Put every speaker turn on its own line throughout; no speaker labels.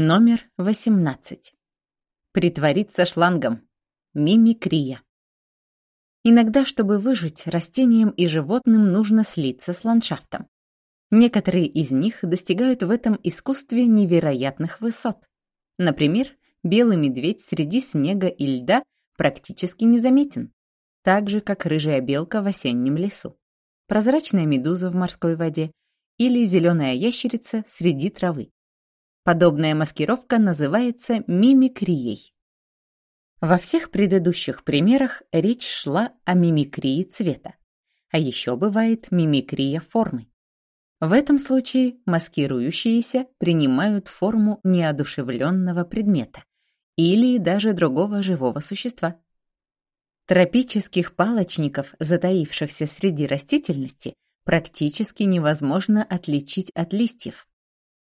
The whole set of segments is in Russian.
Номер 18. Притвориться шлангом. Мимикрия. Иногда, чтобы выжить, растениям и животным нужно слиться с ландшафтом. Некоторые из них достигают в этом искусстве невероятных высот. Например, белый медведь среди снега и льда практически незаметен, так же, как рыжая белка в осеннем лесу, прозрачная медуза в морской воде или зеленая ящерица среди травы. Подобная маскировка называется мимикрией. Во всех предыдущих примерах речь шла о мимикрии цвета. А еще бывает мимикрия формы. В этом случае маскирующиеся принимают форму неодушевленного предмета или даже другого живого существа. Тропических палочников, затаившихся среди растительности, практически невозможно отличить от листьев.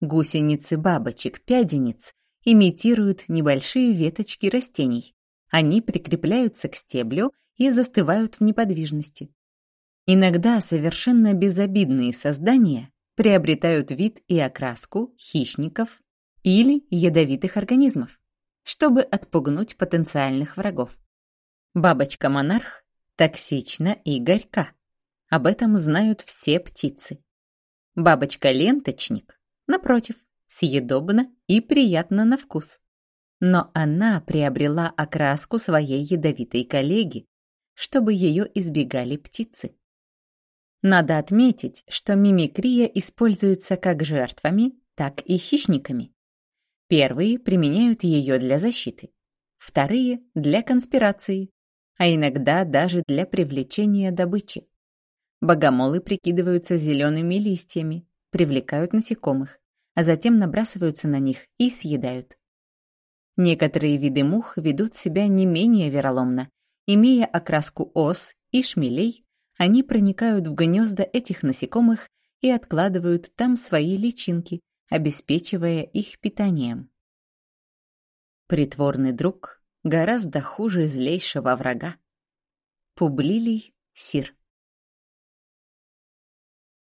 Гусеницы бабочек-пядениц имитируют небольшие веточки растений. Они прикрепляются к стеблю и застывают в неподвижности. Иногда совершенно безобидные создания приобретают вид и окраску хищников или ядовитых организмов, чтобы отпугнуть потенциальных врагов. Бабочка-монарх токсична и горька. Об этом знают все птицы. Бабочка-ленточник Напротив, съедобно и приятно на вкус. Но она приобрела окраску своей ядовитой коллеги, чтобы ее избегали птицы. Надо отметить, что мимикрия используется как жертвами, так и хищниками. Первые применяют ее для защиты, вторые — для конспирации, а иногда даже для привлечения добычи. Богомолы прикидываются зелеными листьями, привлекают насекомых, а затем набрасываются на них и съедают. Некоторые виды мух ведут себя не менее вероломно. Имея окраску ос и шмелей, они проникают в гнезда этих насекомых и откладывают там свои личинки, обеспечивая их питанием. Притворный друг гораздо хуже злейшего врага. Публилий Сир